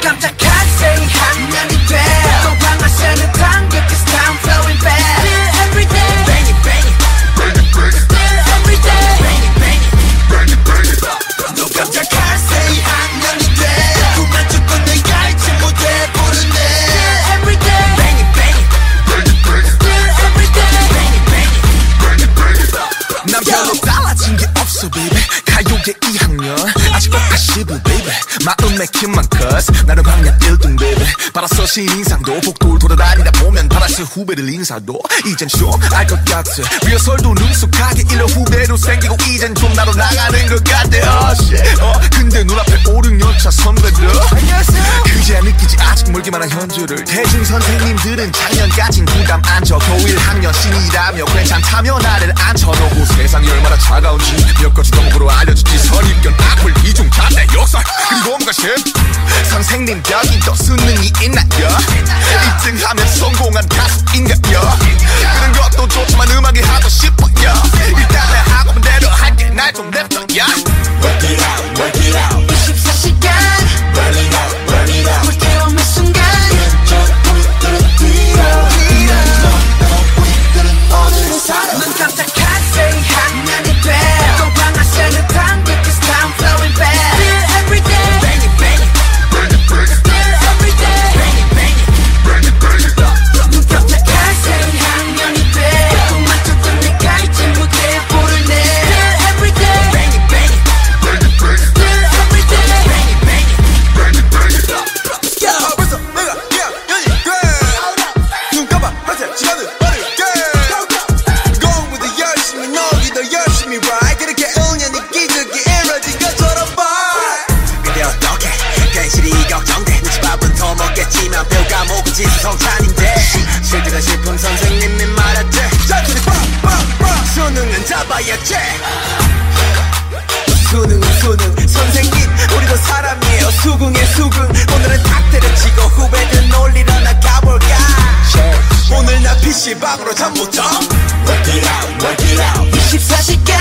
깜짝 이제 2학년 아직도 아시부 baby. 마음의 킴만 컷 나는 광년 1등 baby. 바라서 신상도 복도를 돌아다니다 보면 바라서 후배들 인사도 이젠 좀 알 것 같아. 리허설도 능숙하게 일러 후배로 생기고 이젠 좀 나로 나가는 것 같아. oh shit. 어 근데 눈앞에 5, 6년차 선배들. 그제야 느끼지 아직 멀기만 한 현주를. 대중 선생님들은 작년까진 부담 안 적고 1학년 신이라며 괜찮다며 나를 앉혀놓고 세상이 얼마나 차가운지 몇 가지 너무 심 선생님 여기 또 수능이 있나요? 1등하면 성공한 가수인가요? 그런 것도 좋지만 음악이 하고 싶어요. 일단 내 하고 대로 할게. 날좀 냅둬 야 지수성찬인데. 실드가 싶은 선생님이 말했지 잔소리 빵빵빵 수능은 잡아야지 수능은 수능. 선생님 우리도 사람이에요. 수긍의 수긍. 오늘은 탁 때려치고 후배들 놀리러 나가볼까? 오늘 나 PC방으로 잠못 자. Work it out, work it out. 24시간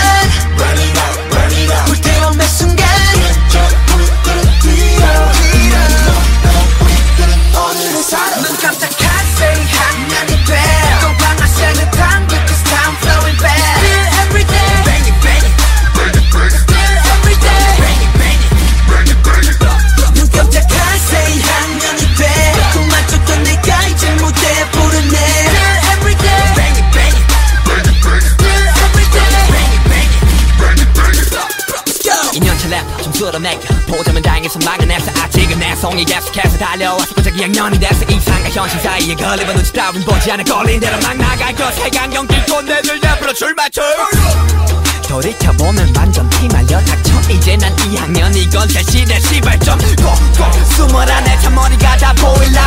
랩좀 쓸어내겨 보자면 다행해서 막아냈어 아직은 내 성이 계속해서 달려와서 고작 2학년이 됐어 이상과 현실 사이에 걸리면 눈치 따윈 보지 않아 걸린 대로 막 나갈 것. 세강경 끼고 내들 옆으로 줄 맞춰 돌이켜보면 완전 피말려 닥쳐. 이제 난 2학년 이건 새 시대 시발점. 꼭꼭 숨어라. 내참 머리가 다 보일라